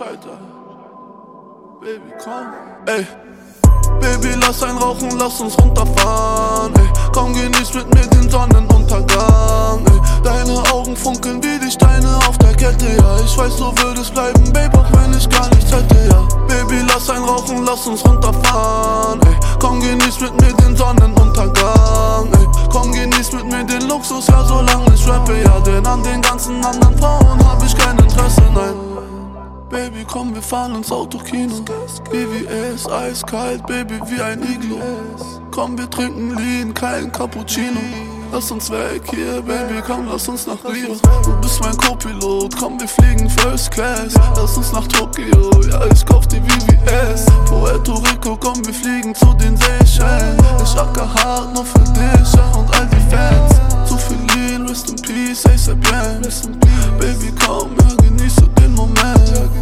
Alter. Baby, komm. Ey. Baby, lass ein Rauchen, lass uns runterfahren. Ey. Komm, genieß mit mir den Sonnenuntergang. Ey. Deine Augen funkeln wie die Steine auf der Kette, ja. Ich weiß, du würdest bleiben, Baby, auch wenn ich gar nichts hätte, ja. Baby, lass ein Rauchen, lass uns runterfahren. Ey. Komm, genieß mit mir den Sonnenuntergang. Ey. Komm, genieß mit mir den Luxus, ja, solange ich rappe, ja. Denn an den ganzen anderen Frauen hab ich kein Interesse, nein. Baby, komm, wir fahren ins Autokino. BWS, eiskalt, Baby, wie ein Iglo. Komm, wir trinken Lean, kein Cappuccino. Lass uns weg hier, Baby, komm, lass uns nach Rio. Du bist mein Co-Pilot, komm, wir fliegen First Class. Lass uns nach Tokio, ja, ich kauf die VVS. Puerto Rico, komm, wir fliegen zu den Seychellen. Ich acker hart nur für dich, ja, und all die Fans. Zu viel Lean, rest in peace, ASAP Baby, komm, ja, genieße den Moment.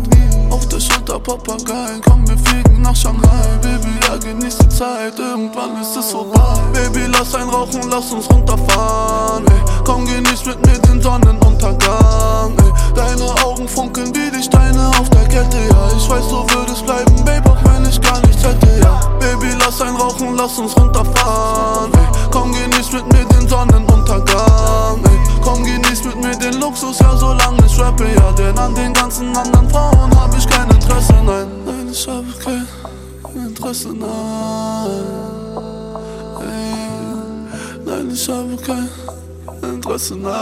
Schulter Papagei, komm, wir fliegen nach Shanghai. Baby, ja, genieß die Zeit, irgendwann ist es vorbei. Baby, lass ein Rauchen, lass uns runterfahren. Ey. Komm, genieß mit mir den Sonnenuntergang. Ey. Deine Augen funkeln wie die Steine auf der Kette, ja. Ich weiß, du würdest lass uns runterfahren. Ey. Komm, genieß mit mir den Sonnenuntergang. Ey. Komm, genieß mit mir den Luxus, ja, solange ich rappe, ja. Denn an den ganzen anderen Frauen hab ich kein Interesse, nein. Nein, ich habe kein Interesse, nein. Ey. Nein, ich habe kein Interesse, nein.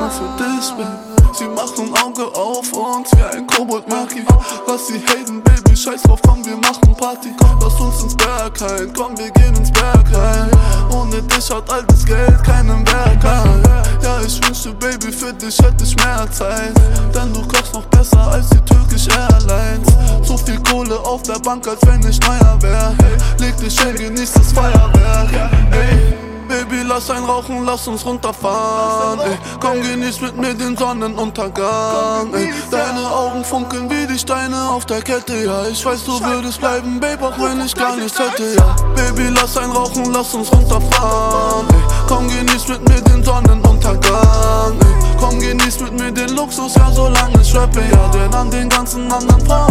Nur für dich, Baby. Sie macht ein Auge auf uns wie ein Kobold-Maki Lass sie haten, Baby, scheiß drauf, komm, wir machen Party Lass uns ins Berg ein, komm, wir gehen ins Berg rein. Ohne dich hat all das Geld keinen Wert ein Ja, ich wünschte, Baby, für dich hätte ich mehr Zeit. Denn du kochst noch besser als die Turkish Airlines. So viel Kohle auf der Bank, als wenn ich neuer wär Leg dich hin, genieß das Feuerwerk. Ey. Baby, lass ein Rauchen, lass uns runterfahren. Ey. Komm, genieß mit mir den Sonnenuntergang. Ey. Deine Augen funkeln wie die Steine auf der Kette, ja. Ich weiß, du würdest bleiben, Baby, auch wenn ich gar nichts hätte, ja. Baby, lass ein Rauchen, lass uns runterfahren. Ey. Komm, genieß mit mir den Sonnenuntergang. Komm, genieß mit mir den Luxus, ja, solange ich rappe, ja. Denn an den ganzen anderen Frauen